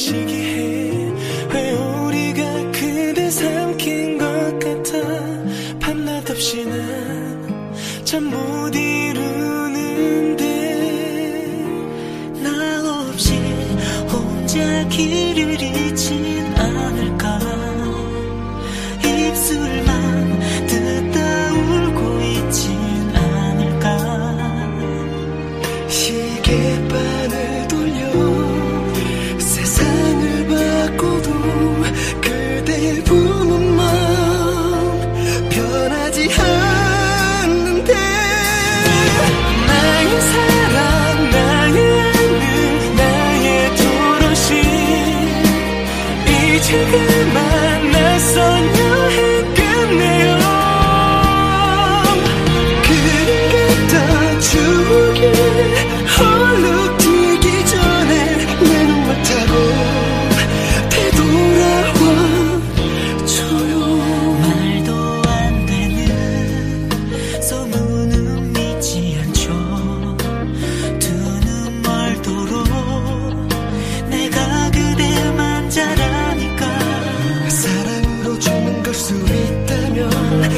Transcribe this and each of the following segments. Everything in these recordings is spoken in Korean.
시기해. 왜 우리가 그대 삼킨 것 같아? 밤낮 없이 난 잠 못 이루는데. 나 없이 혼자 길을 잃지 이제 그만 낯선 여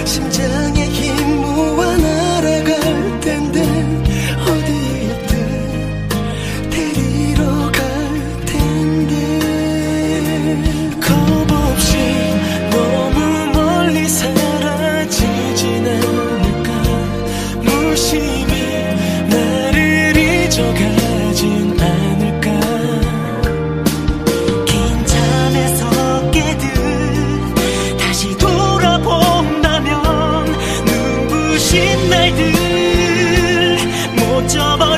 心间。 지친 날들 못 접어